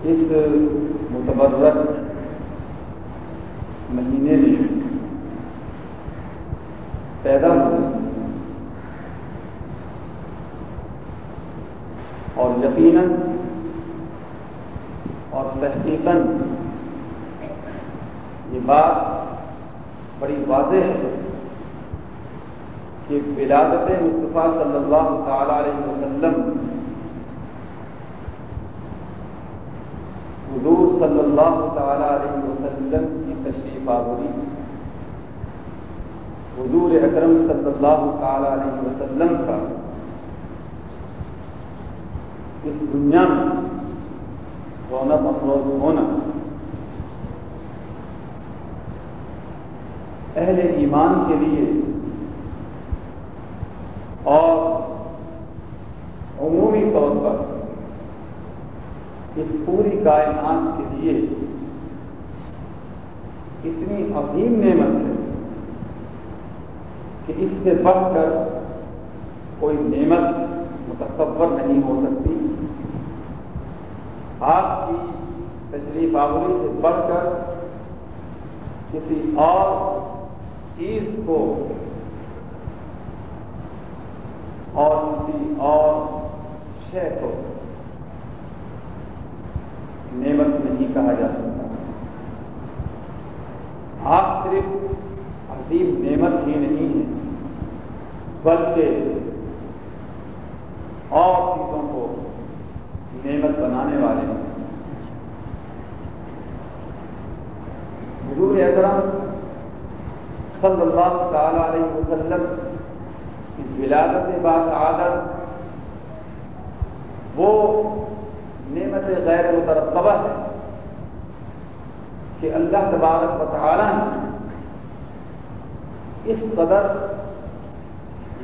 اس متبرک مہینے میں پیدا ہوئے اور یقیناً اور تحقیقاً یہ بات بڑی واضح ہے کہ ولادت مصطفیٰ صلی اللہ تعالی علیہ وسلم حضور صلی اللہ تعالی علیہ وسلم کی تشریف آوری۔ حضور اکرم صلی اللہ تعالی علیہ وسلم کا اس دنیا میں رونق افروز ہونا۔ اہل ایمان کے لیے اور عمومی طور پر اس پوری کائنات کے لیے اتنی عظیم نعمت ہے کہ اس سے بڑھ کر کوئی نعمت متصور نہیں ہو سکتی۔ آپ کی تشریف آوری سے بڑھ کر کسی اور چیز کو اور کسی اور شے کو نعمت نہیں کہا جا سکتا۔ آپ صرف عظیم نعمت ہی نہیں ہیں، بلکہ اور چیزوں کو نعمت بنانے والے ہیں۔ حضور اکرم صلی اللہ تعالی علیہ وسلم کی ولادت بات عادت وہ نعمت غیر مترقبہ ہے کہ اللہ تبارک و تعالی نے اس قدر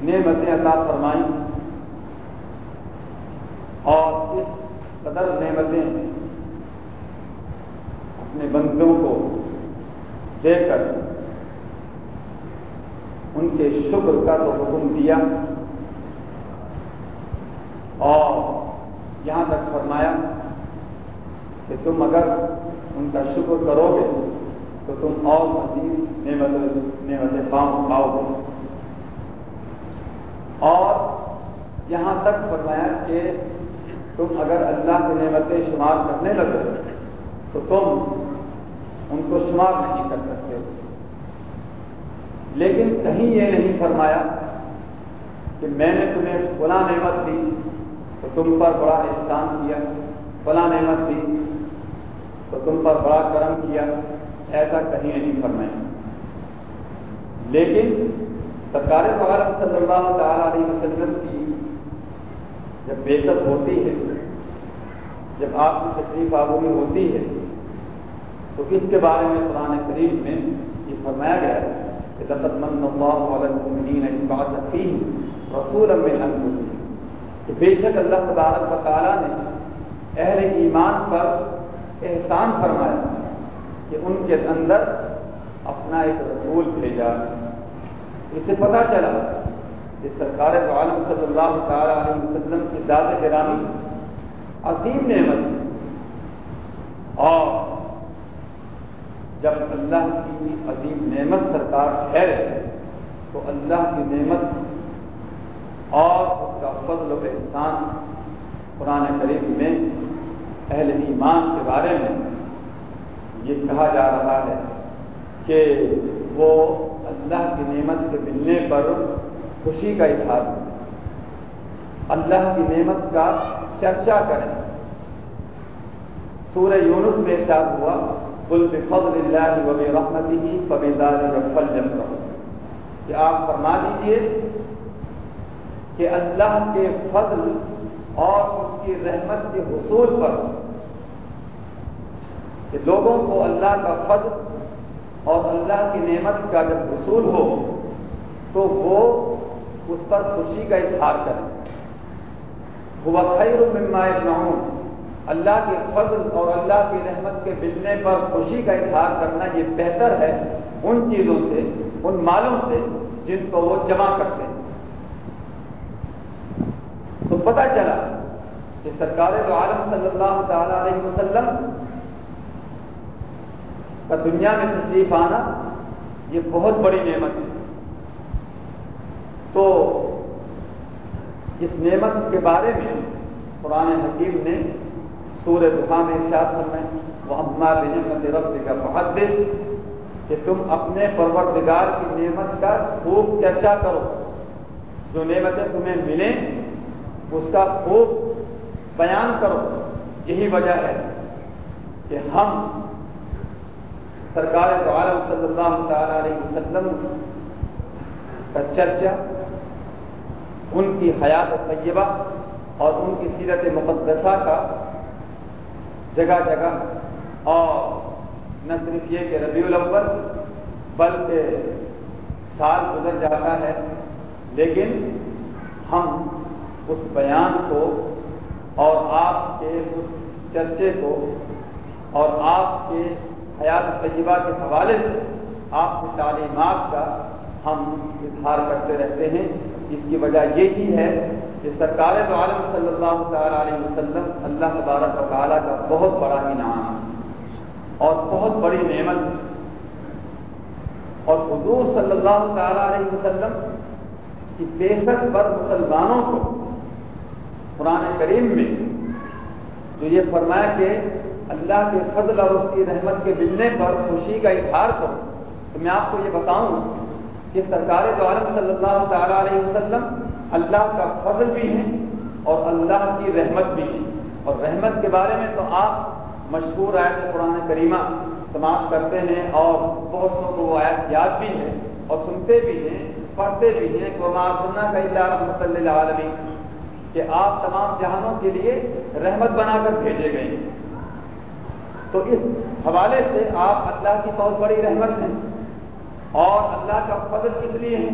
نعمتیں عطا فرمائیں اور اس قدر نعمتیں اپنے بندوں کو دے کر ان کے شکر کا تو حکم دیا اور یہاں تک فرمایا کہ تم اگر ان کا شکر کرو گے تو تم اور مزید نعمت نعمت پاؤں پاؤ گے۔ اور یہاں تک فرمایا کہ تم اگر اللہ کی نعمتیں شمار کرنے لگے تو تم ان کو شمار نہیں کر سکتے۔ لیکن کہیں یہ نہیں فرمایا کہ میں نے تمہیں فلاں نعمت دی تو تم پر بڑا احسان کیا فلاں نعمت دی۔ تو تم پر بڑا کرم کیا، ایسا کہیں نہیں فرمایا۔ لیکن سرکار وغیرہ صلی اللہ تعالی علیہ وسلم کی جب بےزت ہوتی ہے، جب آپ کی تشریف آبوی ہوتی ہے، تو اس کے بارے میں قرآن کریم میں یہ فرمایا گیا ہے کہ لقد من اللہ علی المؤمنین اس بات فیہ رسول من انفسہم۔ کہ بے شک اللہ تبارک و تعالیٰ نے اہل ایمان پر احسان فرمایا کہ ان کے اندر اپنا ایک رسول بھیجا اسے پتہ چلا کہ سرکار عالم صلی اللہ تعالیٰ علیہ وسلم کی ذات گرامی عظیم نعمت اور جب اللہ کی عظیم نعمت سرکار ٹھہرے تو اللہ کی نعمت اور اس کا فضل و احسان قرآن کریم میں، اہل ایمان کے بارے میں یہ کہا جا رہا ہے کہ وہ اللہ کی نعمت کے ملنے پر خوشی کا اظہار اللہ کی نعمت کا چرچا کریں۔ سورہ یونس میں ارشاد ہوا بل بفضل اللہ وب رحمتی ہی فبیدار رفل کہ آپ فرما دیجیے کہ اللہ کے فضل اور اس کی رحمت کے حصول پر کہ لوگوں کو اللہ کا فضل اور اللہ کی نعمت کا جب حصول ہو تو وہ اس پر خوشی کا اظہار کریں۔ وہ خیر مما یجمعون۔ اللہ کے فضل اور اللہ کی رحمت کے ملنے پر خوشی کا اظہار کرنا یہ بہتر ہے ان چیزوں سے، ان مالوں سے جن کو وہ جمع کرتے ہیں۔ پتہ چلا کہ سرکار تو عالم صلی اللہ تعالی علیہ وسلم کا دنیا میں تشریف آنا یہ بہت بڑی نعمت ہے۔ تو اس نعمت کے بارے میں قرآن حکیم نے سورہ دفاع میں ارشاد فرمائے وہ ہمارے نعمت رب کا بہت دل کہ تم اپنے پروردگار کی نعمت کا خوب چرچا کرو۔ جو نعمتیں تمہیں ملیں اس کا خوب بیان کرو۔ یہی وجہ ہے کہ ہم سرکار تو عالم صلی اللہ تعالی علیہ وسلم کا چرچا، ان کی حیات طیبہ اور ان کی سیرت مقدسہ کا جگہ جگہ، اور نہ صرف یہ کہ ربیع الاول بلکہ سال گزر جاتا ہے، لیکن ہم اس بیان کو اور آپ کے اس چرچے کو اور آپ کے حیات طیبہ کے حوالے سے آپ کی تعلیمات کا ہم اظہار کرتے رہتے ہیں۔ اس کی وجہ یہی ہے کہ سرکار تو عالم صلی اللہ تعالیٰ علیہ وسلم اللہ تبارک و تعالیٰ کا بہت بڑا انعام ہے اور بہت بڑی نعمت اور حضور صلی اللہ تعالی علیہ وسلم کی بیسک پر مسلمانوں کو قرآن کریم میں جو یہ فرمایا کہ اللہ کے فضل اور اس کی رحمت کے ملنے پر خوشی کا اظہار کرو۔ تو میں آپ کو یہ بتاؤں کہ سرکار تو عالم صلی اللہ تعالی علیہ وسلم اللہ کا فضل بھی ہے اور اللہ کی رحمت بھی ہے اور رحمت کے بارے میں تو آپ مشہور آیت قرآن کریمہ سماعت کرتے ہیں اور بہت سو کو وہ آیت یاد بھی ہے اور سنتے بھی ہیں، پڑھتے بھی ہیں۔ قرآن سننا کا اللہ رحمت اللہ عالمی کہ آپ تمام جہانوں کے لیے رحمت بنا کر بھیجے گئے تو اس حوالے سے آپ اللہ کی بہت بڑی رحمت ہیں اور اللہ کا فضل کس لیے ہے؟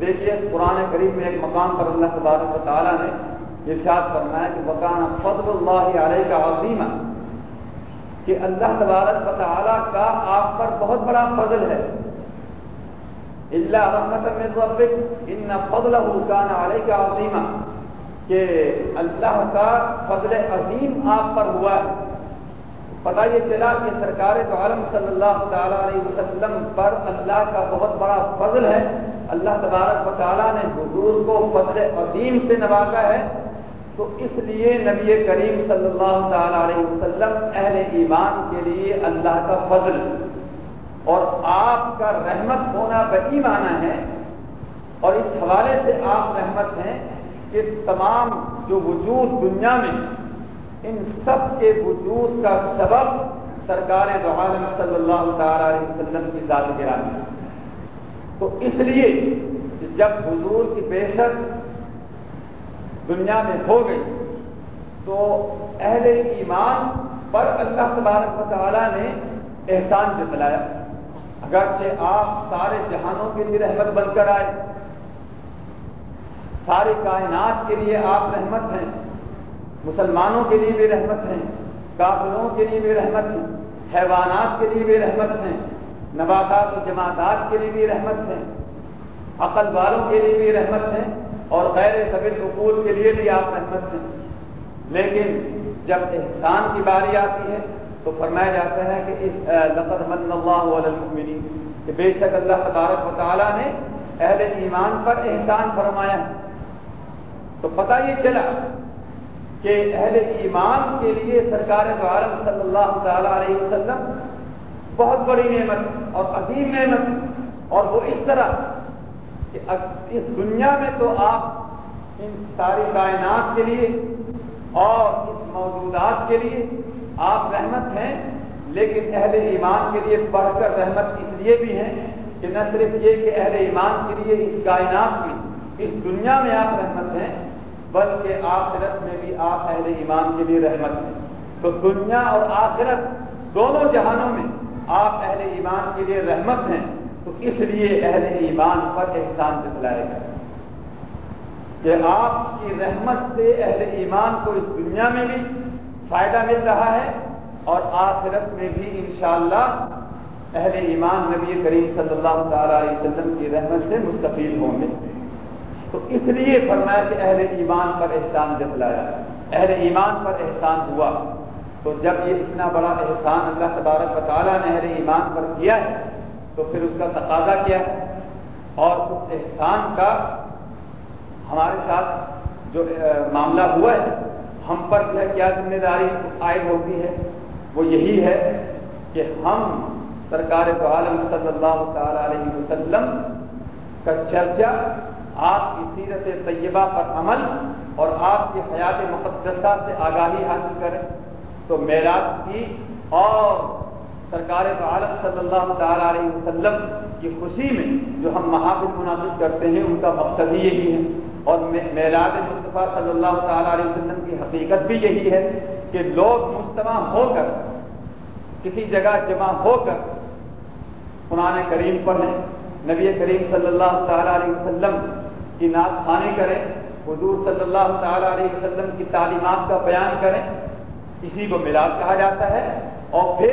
دیکھیے، قرآن کریم میں ایک مقام پر اللہ تبارک و تعالیٰ نے ارشاد فرمایا کہ بکانا فضل اللہ علیہ کا عظیم کہ اللہ تبارک و تعالیٰ کا آپ پر بہت بڑا فضل ہے۔ اللہ رحمت من ربک ان فضل حکان علیہ کا عظیمہ کہ اللہ کا فضل عظیم آپ پر ہوا ہے۔ پتہ یہ چلا کہ سرکار تو عالم صلی اللہ تعالیٰ علیہ وسلم پر اللہ کا بہت بڑا فضل ہے۔ اللہ تبارک و تعالیٰ نے حضور کو فضل عظیم سے نوازا ہے۔ تو اس لیے نبی کریم صلی اللہ تعالی علیہ وسلم اہل ایمان کے لیے اللہ کا فضل اور آپ کا رحمت ہونا بہی مانا ہے۔ اور اس حوالے سے آپ رحمت ہیں۔ کہ تمام جو وجود دنیا میں، ان سب کے وجود کا سبب سرکار دو عالم صلی اللہ تعالی علیہ وسلم کی ذات گرامی تو اس لیے جب حضور کی بے دنیا میں ہو گئی، تو اہل ایمان پر اللہ تبارک و تعالیٰ نے احسان جتلایا۔ اگرچہ آپ سارے جہانوں کے لیے رحمت بن کر آئے ساری کائنات کے لیے آپ رحمت ہیں، مسلمانوں کے لیے بھی رحمت ہیں، کافروں کے لیے بھی رحمت ہیں، حیوانات کے لیے بھی رحمت ہیں، نباتات و جماعتات کے لیے بھی رحمت ہیں، عقل والوں کے لیے بھی رحمت ہیں اور غیر طبی حقوق کے لیے بھی آپ رحمت ہیں۔ لیکن جب احسان کی باری آتی ہے تو فرمایا جاتا ہے کہ لقد من اللہ علیہ کہ بے شک اللہ تبارک و تعالیٰ نے اہل ایمان پر احسان فرمایا۔ ہے تو پتہ یہ چلا کہ اہل ایمان کے لیے سرکار عالم صلی اللہ تعالی علیہ وسلم بہت بڑی نعمت اور عظیم نعمت اور وہ اس طرح کہ اس دنیا میں تو آپ ان ساری کائنات کے لیے اور اس موجودات کے لیے آپ رحمت ہیں، لیکن اہل ایمان کے لیے بڑھ کر رحمت اس لیے بھی ہیں کہ نہ صرف یہ کہ اہل ایمان کے لیے اس کائنات میں اس دنیا میں آپ رحمت ہیں بلکہ آخرت میں بھی آپ اہل ایمان کے لیے رحمت ہیں۔ تو دنیا اور آخرت دونوں جہانوں میں آپ اہل ایمان کے لیے رحمت ہیں، تو اس لیے اہل ایمان پر احسان جتلائے گا۔ کہ آپ کی رحمت سے اہل ایمان کو اس دنیا میں بھی فائدہ مل رہا ہے اور آخرت میں بھی انشاءاللہ اہل ایمان نبی کریم صلی اللہ تعالی علیہ وسلم کی رحمت سے مستفید ہوں گے۔ تو اس لیے فرمایا کہ اہل ایمان پر احسان جتلایا۔ اہل ایمان پر احسان ہوا۔ تو جب یہ اتنا بڑا احسان اللہ تبارک و تعالیٰ نے اہل ایمان پر کیا ہے، تو پھر اس کا تقاضا کیا ہے۔ اور اس احسان کا ہمارے ساتھ جو معاملہ ہوا ہے، ہم پر جو ہے، کیا ذمہ داری عائد ہوتی ہے؟ وہ یہی ہے کہ ہم سرکار تو عالم صلی اللہ تعالی علیہ وسلم کا چرچا آپ کی سیرت طیبہ پر عمل اور آپ کی حیات مقدسہ سے آگاہی حاصل کریں تو معراج کی اور سرکار عالم صلی اللہ تعالی علیہ وسلم کی خوشی میں جو ہم محافظ منعقد کرتے ہیں، ان کا مقصد ہی یہی ہے۔ اور معراج مصطفیٰ صلی اللہ تعالی علیہ وسلم کی حقیقت بھی یہی ہے کہ لوگ مجتمع ہو کر کسی جگہ جمع ہو کر قرآن کریم پڑھیں۔ نبی کریم صلی اللہ تعالی علیہ وسلم کی نعت خانی کریں، حضور صلی اللہ تعالی علیہ وسلم کی تعلیمات کا بیان کریں اسی کو میلاد کہا جاتا ہے۔ اور پھر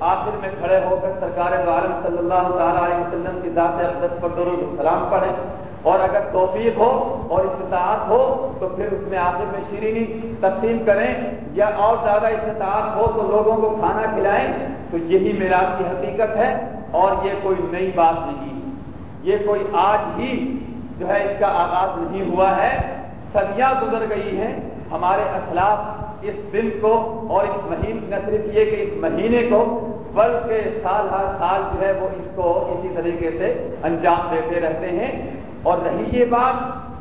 آخر میں کھڑے ہو کر سرکار عالم صلی اللہ تعالیٰ علیہ وسلم کی ذات اقدس پر درود السلام پڑھیں۔ اور اگر توفیق ہو اور استطاعت ہو، تو پھر اس میں آخر میں شیرینی تقسیم کریں۔ یا اور زیادہ استطاعت ہو تو لوگوں کو کھانا کھلائیں، تو یہی میلاد کی حقیقت ہے۔ اور یہ کوئی نئی بات نہیں۔ یہ کوئی آج ہی جو ہے اس کا آغاز نہیں ہوا ہے۔ صدیاں گزر گئی ہیں۔ ہمارے اخلاق اس دن کو اور اس مہینے نہ صرف یہ کہ اس مہینے کو، بلکہ سال ہر سال جو ہے وہ اس کو اسی طریقے سے انجام دیتے رہتے ہیں۔ اور رہی یہ بات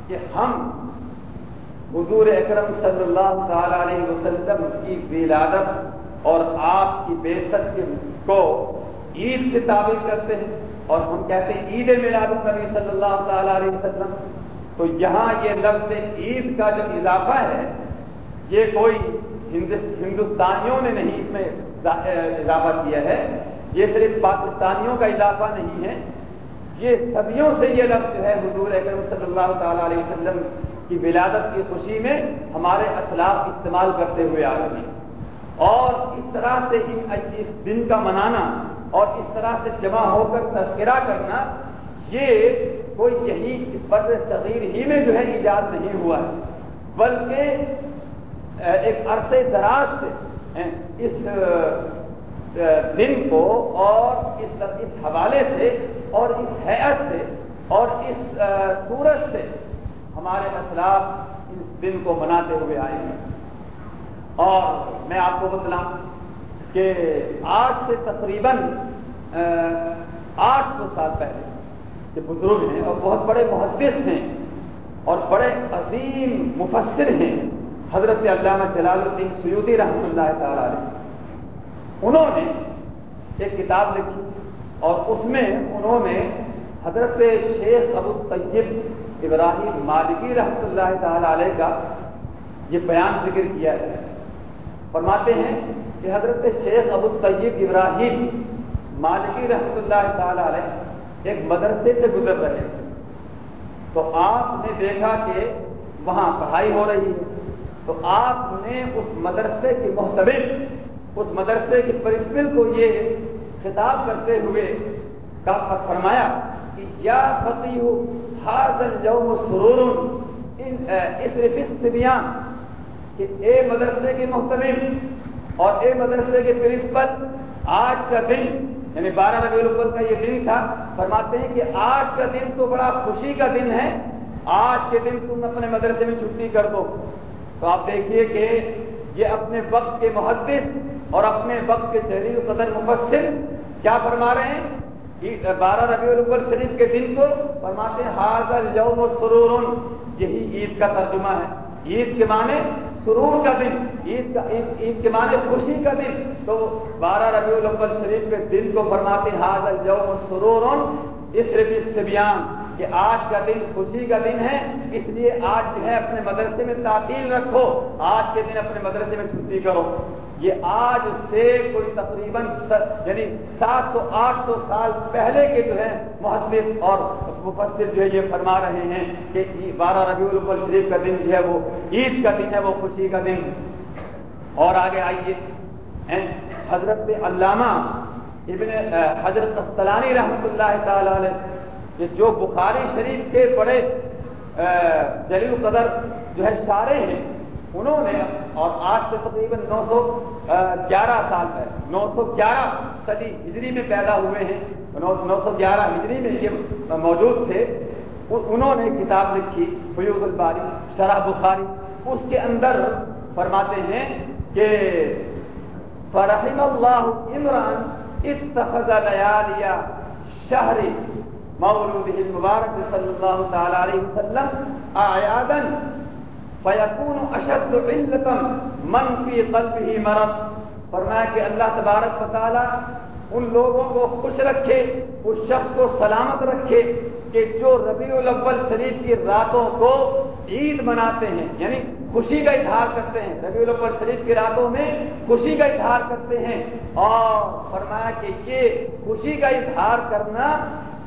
کہ ہم حضور اکرم صلی اللہ تعالی علیہ وسلم کی ولادت اور آپ کی بے ست کو عید سے تعبیر کرتے ہیں اور ہم کہتے ہیں عید میلاد النبی صلی اللہ تعالی علیہ وسلم۔ تو یہاں یہ لفظ عید کا جو اضافہ ہے، یہ کوئی ہندوستانیوں نے نہیں اس میں اضافہ کیا ہے۔ یہ صرف پاکستانیوں کا اضافہ نہیں ہے۔ یہ صدیوں سے یہ لفظ ہے حضور اکرم صلی اللہ تعالی علیہ وسلم کی ولادت کی خوشی میں ہمارے اخلاق استعمال کرتے ہوئے آ رہے ہیں۔ اور اس طرح سے اس دن کا منانا اور اس طرح سے جمع ہو کر تذکرہ کرنا، یہ کوئی یہی اس بر صغیر ہی میں جو ہے ایجاد نہیں ہوا ہے، بلکہ ایک عرصے دراز سے اس دن کو اور اس اس حوالے سے اور اس حیت سے اور اس صورت سے ہمارے اسلاف اس دن کو مناتے ہوئے آئے ہیں۔ اور میں آپ کو بتلاؤں کہ آج سے تقریباً آٹھ سو سال پہلے یہ بزرگ ہیں اور بہت بڑے محدث ہیں اور بڑے عظیم مفسر ہیں، حضرت علامہ جلال الدین سیودی رحمۃ اللہ تعالی علیہ، انہوں نے ایک کتاب لکھی اور اس میں انہوں نے حضرت شیخ ابو طیب ابراہیم مالکی رحمۃ اللہ تعالی علیہ کا یہ بیان ذکر کیا ہے۔ فرماتے ہیں کہ حضرت شیخ ابو طیب ابراہیم مالکی رحمۃ اللہ تعالی علیہ ایک مدرسے سے گزر رہے تھے۔ تو آپ نے دیکھا کہ وہاں پڑھائی ہو رہی ہے۔ تو آپ نے اس مدرسے کی محتمل اس مدرسے کی پرنسپل کو یہ خطاب کرتے ہوئے کا فرمایا کہ یا فتح حاضل یوم سرور اس سبیان کہ اے مدرسے کے محتمل اور اے مدرسے کے پرنسپل، آج کا دن یعنی بارہ ربیع الاول کا یہ دن تھا، فرماتے ہیں کہ آج کا دن تو بڑا خوشی کا دن ہے۔ آج کے دن تم اپنے مدرسے میں چھٹی کر دو۔ تو آپ دیکھیے کہ یہ اپنے وقت کے محدث اور اپنے وقت کے شہری قدر مفسر کیا فرما رہے ہیں؟ بارہ ربیع الاول شریف کے دن کو فرماتے ہیں حاضر یوم سرور. یہی عید کا ترجمہ ہے۔ عید کے معنی سرور کا دن، عید کا، عید کے معنی خوشی کا دن۔ تو بارہ ربیع الاول شریف کے دن کو فرماتے ہیں الجوم سرور اس ربیع کہ آج کا دن خوشی کا دن ہے، اس لیے آج جو ہے اپنے مدرسے میں تعطیل رکھو، آج کے دن اپنے مدرسے میں چھٹی کرو۔ یہ آج سے کوئی تقریباً یعنی سات سو، آٹھ سو سال پہلے کے جو ہے محدث اور مفسر جو ہے یہ فرما رہے ہیں کہ بارہ ربیع الاول شریف کا دن جو ہے وہ عید کا دن ہے، وہ خوشی کا دن۔ اور آگے آئیے۔ حضرت علامہ ابن حضرت استلانی رحمۃ اللہ تعالی علیہ، کہ جو بخاری شریف کے بڑے جلیل قدر جو ہے سارے ہیں۔ انہوں نے اور آج سے تقریباً نو سو گیارہ سال ہے نو سو گیارہ صدی ہجری میں پیدا ہوئے ہیں، نو سو گیارہ ہجری میں یہ موجود تھے انہوں نے کتاب لکھی، فیوز الباری، شرح بخاری، اس کے اندر فرماتے ہیں کہ فرحم اللہ عمران اتخذ لیالیا شہری مولود المبارک صلی اللہ تعالی علیہ وسلم آیادا فیکون اشد علتا من فی قلبه مرض فرمایا کہ اللہ تبارک و تعالی ان لوگوں کو خوش رکھے، اس شخص کو سلامت رکھے کہ جو ربیع الاول شریف کی راتوں کو عید مناتے ہیں یعنی خوشی کا اظہار کرتے ہیں۔ ربیع الاول شریف کی راتوں میں خوشی کا اظہار کرتے ہیں۔ اور فرمایا کہ یہ خوشی کا اظہار کرنا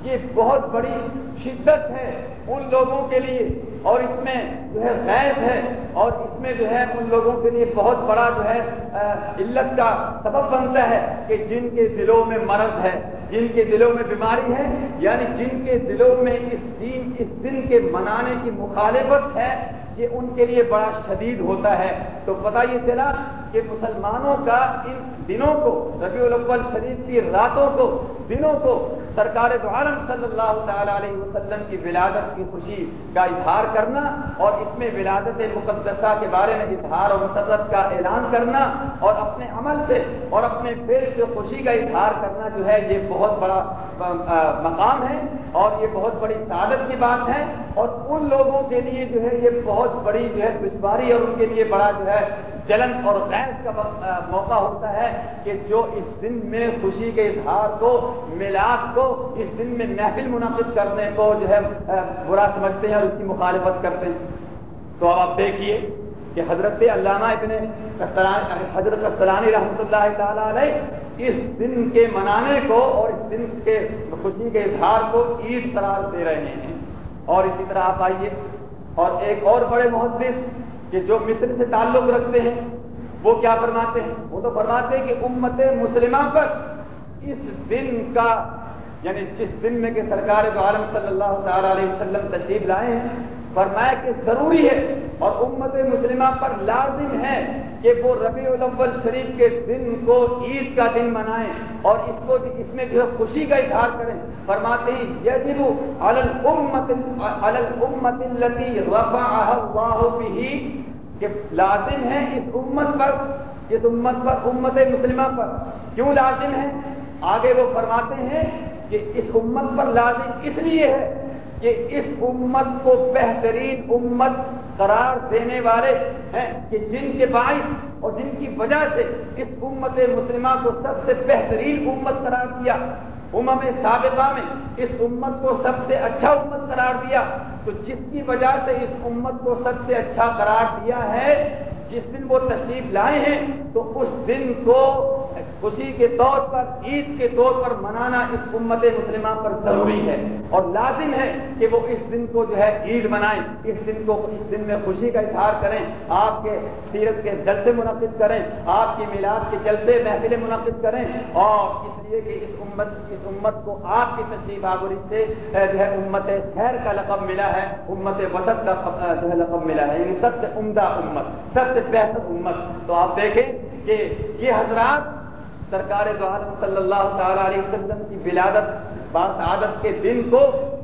یہ بہت بڑی شدت ہے ان لوگوں کے لیے۔ اور اس میں جو ہے غیر ہے اور اس میں جو ہے ان لوگوں کے لیے بہت بڑا جو ہے علت کا سبب بنتا ہے کہ جن کے دلوں میں مرض ہے، جن کے دلوں میں بیماری ہے یعنی جن کے دلوں میں اس دین، اس دن کے منانے کی مخالفت ہے، یہ ان کے لیے بڑا شدید ہوتا ہے۔ تو پتہ یہ چلا کہ مسلمانوں کا ان دنوں کو، ربیع الاول شریف کی راتوں کو، دنوں کو سرکار دو عالم صلی اللہ تعالی علیہ وسلم کی ولادت کی خوشی کا اظہار کرنا اور اس میں ولادت مقدسہ کے بارے میں اظہار اور مسرت کا اعلان کرنا اور اپنے عمل سے اور اپنے پھر سے خوشی کا اظہار کرنا جو ہے، یہ بہت بڑا مقام ہے اور یہ بہت بڑی سعادت کی بات ہے اور ان لوگوں کے لیے جو ہے، یہ بہت بڑی جو ہے، دشواری اور ان کے لیے بڑا جو ہے، جلن اور غیر کا موقع ہوتا ہے کہ جو اس دن میں خوشی کے اظہار کو میلاد کو، اس دن میں محفل منعقد کرنے کو جو ہے برا سمجھتے ہیں اور اس کی مخالفت کرتے ہیں۔ تو اب آپ دیکھیے کہ حضرت علامہ ابن حضرت السلانی رحمۃ اللہ تعالی علیہ اس دن کے منانے کو اور اس دن کے خوشی کے اظہار کو عید قرار دے رہے ہیں۔ اور اسی طرح آپ آئیے۔ اور ایک اور بڑے محدث کہ جو مصر سے تعلق رکھتے ہیں۔ وہ کیا فرماتے ہیں؟ وہ تو فرماتے ہیں کہ امت مسلمہ پر اس دن کا یعنی جس دن میں کہ سرکار جو عالم صلی اللہ تعالی علیہ وسلم تشریف لائے ہیں، فرمایا کہ ضروری ہے اور امت مسلمہ پر لازم ہے کہ وہ ربیع الاول شریف کے دن کو عید کا دن منائیں اور اس کو اس میں جو ہے خوشی کا اظہار کریں۔ فرماتے ہیں، یجب علی الامت علی الامت التي رفعها الله به کہ لازم ہے اس امت پر، اس امت پر، امت مسلمہ پر۔ کیوں لازم ہے؟ آگے وہ فرماتے ہیں کہ اس امت پر لازم اس لیے ہے کہ اس امت کو بہترین امت قرار دینے والے ہیں کہ جن کے باعث اور جن کی وجہ سے اس امت مسلمہ کو سب سے بہترین امت قرار دیا۔ امم سابقہ میں اس امت کو سب سے اچھا امت قرار دیا۔ تو جس کی وجہ سے اس امت کو سب سے اچھا قرار دیا ہے، جس دن وہ تشریف لائے ہیں، تو اس دن کو خوشی کے طور پر عید کے طور پر منانا اس امت مسلمہ پر ضروری ہے۔ اور لازم ہے کہ وہ اس دن کو جو ہے عید منائیں، اس دن کو اس دن میں خوشی کا اظہار کریں، آپ کے سیرت کے جلسے منعقد کریں، آپ کی میلاد کے جلسے، محفلیں منعقد کریں۔ اور اس لیے کہ اس امت اس امت کو آپ کی تشریف آوری سے جو ہے امت خیر کا لقب ملا ہے، امت وسط کا جو ہے لقب ملا ہے۔ یعنی سب سے عمدہ امت، سب سے بہتر امت۔ تو آپ دیکھیں کہ یہ حضرات سرکار صلی اللہ تعالی علیہ وسلم کی ولادت باسعادت کے دن کو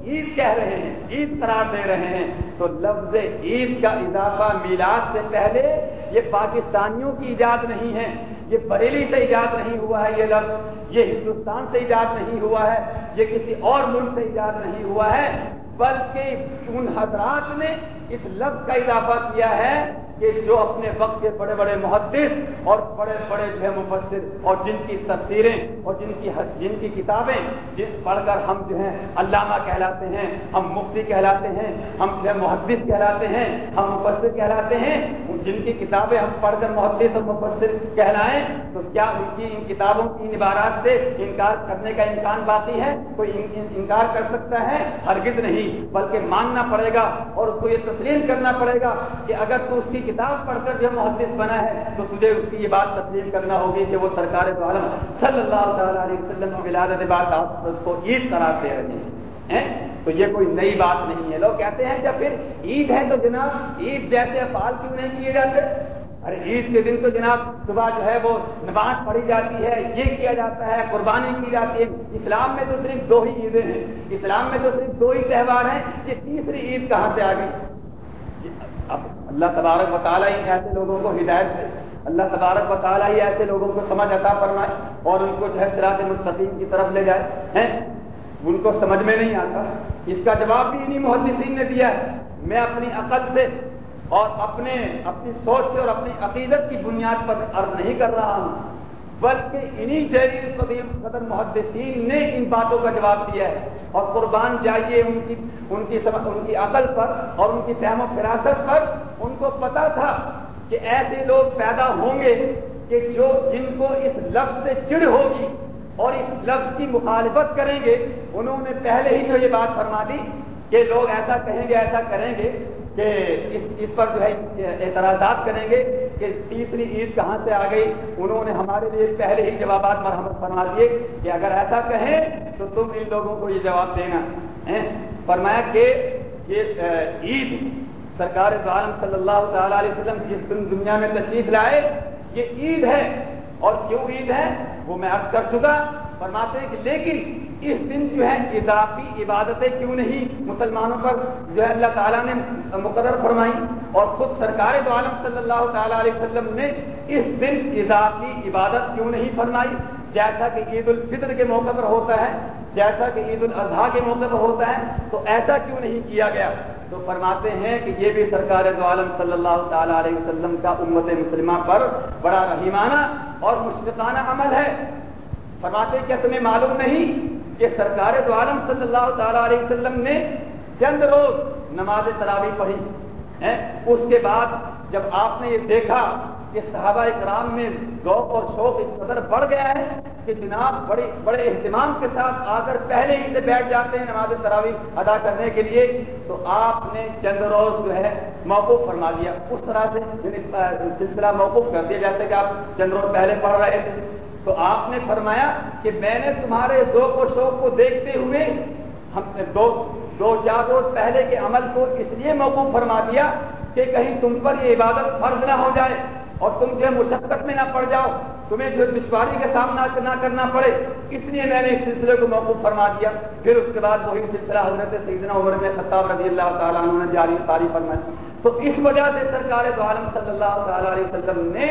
عید کہہ رہے ہیں، عید قرار دے رہے ہیں۔ تو لفظ عید کا اضافہ میلاد سے پہلے یہ پاکستانیوں کی ایجاد نہیں ہے، یہ بریلی سے ایجاد نہیں ہوا ہے یہ لفظ، یہ ہندوستان سے ایجاد نہیں ہوا ہے، یہ کسی اور ملک سے ایجاد نہیں ہوا ہے، بلکہ ان حضرات نے اس لفظ کا اضافہ کیا ہے کہ جو اپنے وقت کے بڑے بڑے محدث اور بڑے بڑے جو ہے مفسر اور جن کی تفسیریں اور جن کی جن کی کتابیں جن پڑھ کر ہم جو ہیں علامہ کہلاتے ہیں، ہم مفتی کہلاتے ہیں، ہم جو ہے محدث کہلاتے ہیں، ہم مفسر کہلاتے ہیں جن کی کتابیں ہم پڑھ کر محدث اور مفسر کہلائیں تو کیا ان کی ان کتابوں کی عبارات سے انکار کرنے کا امکان باقی ہے؟ کوئی انکار کر سکتا ہے؟ ہرگز نہیں، بلکہ ماننا پڑے گا اور اس کو یہ تسلیم کرنا پڑے گا کہ اگر تو اس کی کتاب پڑھ کر جب محدث بنا ہے، تو تجھے اس کی یہ بات تسلیم کرنا ہوگی کہ وہ سرکار عالم صلی اللہ تعالیٰ علیہ وسلم کی ولادت بات کو عید قرار دے رہے ہیں تو یہ کوئی نئی بات نہیں ہے۔ لوگ کہتے ہیں جب پھر عید ہے تو جناب عید جیسے افعال کیوں نہیں کیے جاتے؟ ارے عید کے دن تو جناب صبح جو ہے وہ نماز پڑھی جاتی ہے، یہ کیا جاتا ہے، قربانی کی جاتی ہے۔ اسلام میں تو صرف دو ہی عیدیں ہیں۔ اسلام میں تو صرف دو ہی تہوار ہیں یہ تیسری عید کہاں سے آ گئی؟ اب اللہ تبارک و تعالیٰ ہی ایسے لوگوں کو ہدایت دے۔ اللہ تبارک و تعالیٰ ہی ایسے لوگوں کو سمجھ عطا فرمائے اور ان کو جو ہے سراط مستقیم کی طرف لے جائے۔ ہیں؟ ان کو سمجھ میں نہیں آتا۔ اس کا جواب بھی انہیں محدثین نے دیا ہے۔ میں اپنی عقل سے اور اپنے اپنی سوچ سے اور اپنی عقیدت کی بنیاد پر عرض نہیں کر رہا ہوں۔ بلکہ انہی جہری قدیم قدر محدثین نے ان باتوں کا جواب دیا ہے۔ اور قربان جائیے ان کی ان کی ان کی عقل پر اور ان کی فہم و فراست پر۔ ان کو پتا تھا کہ ایسے لوگ پیدا ہوں گے کہ جو، جن کو اس لفظ سے چڑ ہوگی اور اس لفظ کی مخالفت کریں گے، انہوں نے پہلے ہی جو یہ بات فرما دی کہ لوگ ایسا کہیں گے، ایسا کریں گے۔ کہ اس اس پر جو ہے، اعتراضات کریں گے کہ تیسری عید کہاں سے آ گئی؟ انہوں نے ہمارے لیے پہلے ہی جوابات مرحمت فرما دیے کہ اگر ایسا کہیں تو تم ان لوگوں کو یہ جواب دینا فرمایا کہ یہ عید سرکار عالم صلی اللہ تعالی علیہ وسلم جس دن دنیا میں تشریف لائے، یہ عید ہے۔ اور کیوں عید ہے؟ وہ میں عرض کر چکا، فرماتے ہیں کہ لیکن اس دن جو ہے اضافی عبادتیں کیوں نہیں مسلمانوں پر جو ہے اللہ تعالیٰ نے مقرر فرمائی اور خود سرکار دو عالم صلی اللہ تعالیٰ علیہ وسلم نے اس دن اضافی عبادت کیوں نہیں فرمائی؟ جیسا کہ عید الفطر کے موقع پر ہوتا ہے، جیسا کہ عید الاضحیٰ کے موقع پر ہوتا ہے، تو ایسا کیوں نہیں کیا گیا؟ تو فرماتے ہیں کہ یہ بھی سرکار دو عالم صلی اللہ تعالیٰ علیہ وسلم کا امت مسلمہ پر بڑا رحیمانہ اور مشفقانہ عمل ہے۔ فرماتے کیا تمہیں معلوم نہیں؟ کہ سرکار تو عالم صلی اللہ تعالی علیہ وسلم نے چند روز نماز تراوی پڑھی اس کے بعد جب آپ نے یہ دیکھا کہ صحابہ اکرام میں ذوق اور شوق اس قدر بڑھ گیا ہے کہ جناب بڑے بڑے اہتمام کے ساتھ آ کر پہلے ہی سے بیٹھ جاتے ہیں نماز تراوی ادا کرنے کے لیے، تو آپ نے چند روز جو ہے موقف فرما دیا اس طرح سے یعنی، سلسلہ موقف کر دیا جیسے کہ آپ چند روز پہلے پڑھ رہے تھے۔ تو آپ نے فرمایا کہ میں نے تمہارے ذوق و شوق کو دیکھتے ہوئے ہم نے دو دو چار روز پہلے کے عمل کو اس لیے موقوف فرما دیا کہ کہیں تم پر یہ عبادت فرض نہ ہو جائے اور تم جو مشقت میں نہ پڑ جاؤ۔ تمہیں جو دشواری کا سامنا نہ کرنا پڑے، اس لیے میں نے اس سلسلے کو موقوف فرما دیا۔ پھر اس کے بعد وہی سلسلہ حضرت سیدنا عمر میں خطاب رضی اللہ تعالیٰ عنہ نے جاری ساری فرمائی۔ تو اس وجہ سے سرکار دو عالم صلی اللہ تعالیٰ علیہ وسلم نے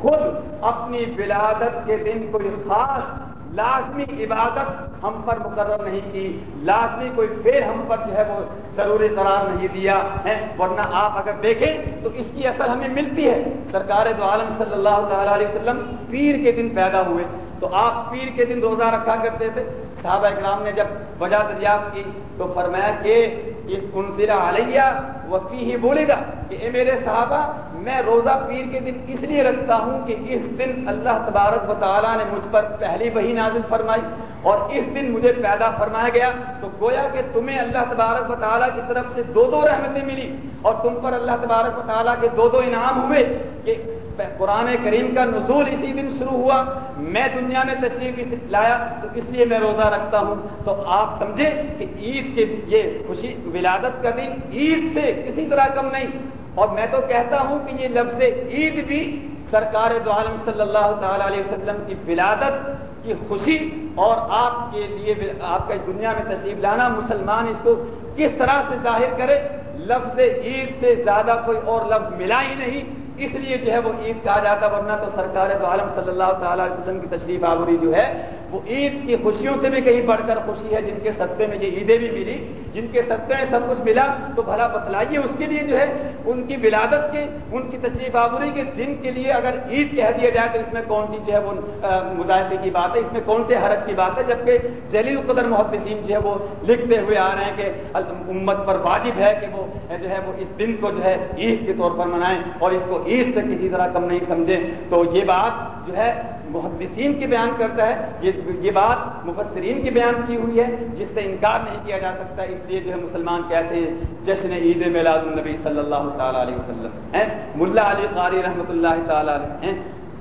خود اپنی ولادت کے دن کوئی خاص لازمی عبادت ہم پر مقرر نہیں کی، لازمی کوئی فیر ہم پر جو ہے وہ ضروری قرار نہیں دیا ہے، ورنہ آپ اگر دیکھیں تو اس کی اثر ہمیں ملتی ہے۔ سرکار دو عالم صلی اللہ تعالی علیہ وسلم پیر کے دن پیدا ہوئے۔ تو آپ پیر کے دن روزہ رکھا کرتے تھے۔ صحابہ اکرام نے جب وجہ دریافت کی تو فرمایا کہ انزلہ علیہ وفی ہی بولے گا کہ اے میرے صحابہ، میں روزہ پیر کے دن اس لیے رکھتا ہوں کہ اس دن اللہ تبارک و تعالیٰ نے مجھ پر پہلی وہی نازل فرمائی اور اس دن مجھے پیدا فرمایا گیا۔ تو گویا کہ تمہیں اللہ تبارک و تعالیٰ کی طرف سے دو دو رحمتیں ملی اور تم پر اللہ تبارک و تعالیٰ کے دو دو انعام ہوئے کہ قرآن کریم کا نزول اسی دن شروع ہوا۔ میں دنیا میں تشریف لایا، تو اس لیے میں روزہ رکھتا ہوں۔ تو آپ سمجھے کہ عید کے یہ خوشی، ولادت کا دن عید سے کسی طرح کم نہیں۔ اور میں تو کہتا ہوں کہ یہ لفظ عید بھی سرکار دو عالم صلی اللہ تعالی علیہ وسلم کی ولادت کی خوشی اور آپ کے لیے آپ کا دنیا میں تشریف لانا، مسلمان اس کو کس طرح سے ظاہر کرے؟ لفظ عید سے زیادہ کوئی اور لفظ ملا ہی نہیں۔ اس لیے جو ہے وہ عید کہا جاتا ورنہ تو سرکار تو عالم صلی اللہ تعالیٰ علیہ وسلم کی تشریف آوری جو ہے، وہ عید کی خوشیوں سے بھی کہیں بڑھ کر خوشی ہے، جن کے سستے میں یہ عیدیں بھی ملی، جن کے سستے میں سب کچھ ملا، تو بھلا بتلائیے اس کے لیے جو ہے، ان کی ولادت کے، ان کی تشریف آوری کے دن کے لیے اگر عید کہہ دیا جائے تو اس میں کون سی جو ہے وہ مظاہرے کی بات ہے اس میں کون سے حرف کی بات ہے جبکہ جلیل القدر محبتین جو ہے وہ لکھتے ہوئے آ رہے ہیں کہ امت پر واجب ہے کہ وہ جو ہے وہ اس دن کو جو ہے عید کے طور پر منائیں اور اس کو عید سے کسی طرح کم نہیں سمجھیں تو یہ بات جو ہے محدثین کی بیان کرتا ہے۔ یہ بات مفسرین کی بیان کی ہوئی ہے، جس سے انکار نہیں کیا جا سکتا۔ اس لیے جو ہے مسلمان کہتے ہیں، جشن عید میلاد النبی صلی اللہ تعالیٰ علیہ وسلم۔ ملا علی قاری رحمۃ اللہ تعالیٰ علیہ۔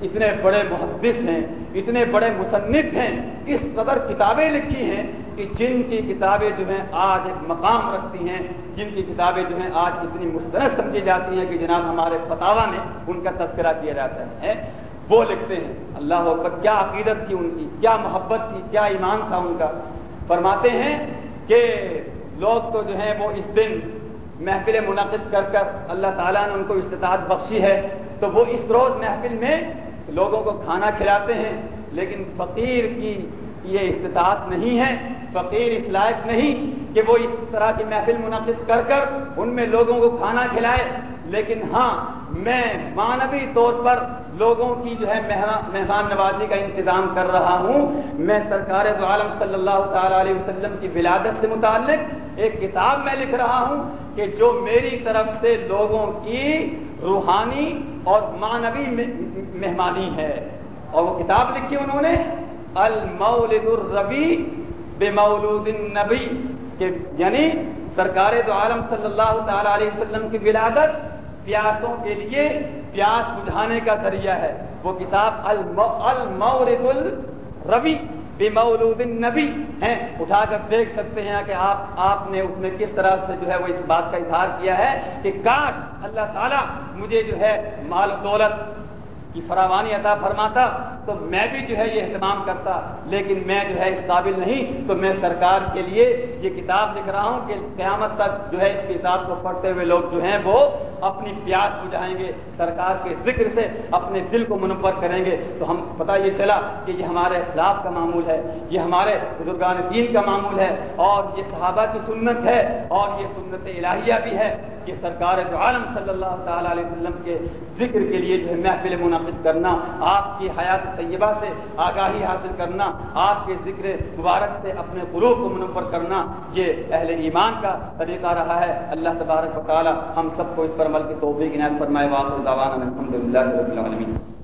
اتنے بڑے محدث ہیں، اتنے بڑے مصنف ہیں، اس قدر کتابیں لکھی ہیں کی جن کی کتابیں جو ہیں آج ایک مقام رکھتی ہیں، جن کی کتابیں جو ہیں آج اتنی مسترد سمجھی جاتی ہیں کہ جناب ہمارے فتوا میں ان کا تذکرہ کیا جاتا ہے۔ وہ لکھتے ہیں، اللہ پر کیا عقیدت تھی ان کی؟ کیا محبت تھی؟ کیا ایمان تھا ان کا؟ فرماتے ہیں کہ لوگ تو جو ہیں وہ اس دن محفل منعقد کر کر اللہ تعالیٰ نے ان کو استطاعت بخشی ہے۔ تو وہ اس روز محفل میں لوگوں کو کھانا کھلاتے ہیں، لیکن فقیر کی یہ استطاعت نہیں ہے۔ فقیر اس لائق نہیں کہ وہ اس طرح کی محفل منعقد کر کر ان میں لوگوں کو کھانا کھلائے۔ لیکن ہاں میں مانوی طور پر لوگوں کی جو ہے مہمان نوازی کا انتظام کر رہا ہوں۔ میں سرکار دو عالم صلی اللہ تعالی علیہ وسلم کی ولادت سے متعلق ایک کتاب میں لکھ رہا ہوں کہ جو میری طرف سے لوگوں کی روحانی اور مانوی مہمانی ہے۔ اور وہ کتاب لکھی انہوں نے، المولد الربی بے مولود النبی، کہ یعنی سرکار دو عالم صلی اللہ تعالی علیہ وسلم کی ولادت پیاسوں کے لیے پیاس بجھانے کا ذریعہ ہے۔ وہ کتاب المورد الربی بے مولود النبی ہیں۔ اٹھا کر دیکھ سکتے ہیں کہ آپ آپ نے اس میں کس طرح سے جو ہے وہ اس بات کا اظہار کیا ہے کہ کاش اللہ تعالیٰ مجھے جو ہے مال دولت کی فراوانی عطا فرماتا تو میں بھی جو ہے یہ اہتمام کرتا، لیکن میں جو ہے اس قابل نہیں، تو میں سرکار کے لیے یہ کتاب لکھ رہا ہوں کہ قیامت تک جو ہے اس کتاب کو پڑھتے ہوئے لوگ جو ہیں وہ اپنی پیاس بجھائیں گے، سرکار کے ذکر سے اپنے دل کو منور کریں گے۔ تو ہم پتہ یہ چلا کہ یہ ہمارے اخلاق کا معمول ہے، یہ ہمارے بزرگان دین کا معمول ہے، اور یہ صحابہ کی سنت ہے، اور یہ سنت الہیہ بھی ہے۔ کہ سرکار جو عالم صلی اللہ تعالیٰ علیہ وسلم کے ذکر کے لیے جو ہے محفل منعقد کرنا، آپ کی حیات طیبہ سے آگاہی حاصل کرنا، آپ کے ذکر مبارک سے اپنے قلوب کو منور کرنا، یہ اہل ایمان کا طریقہ رہا ہے۔ اللہ تبارک و تعالیٰ ہم سب کو اس پر عمل کی توفیق عنایت فرمائے واقع الحمد للہ رب العالمین۔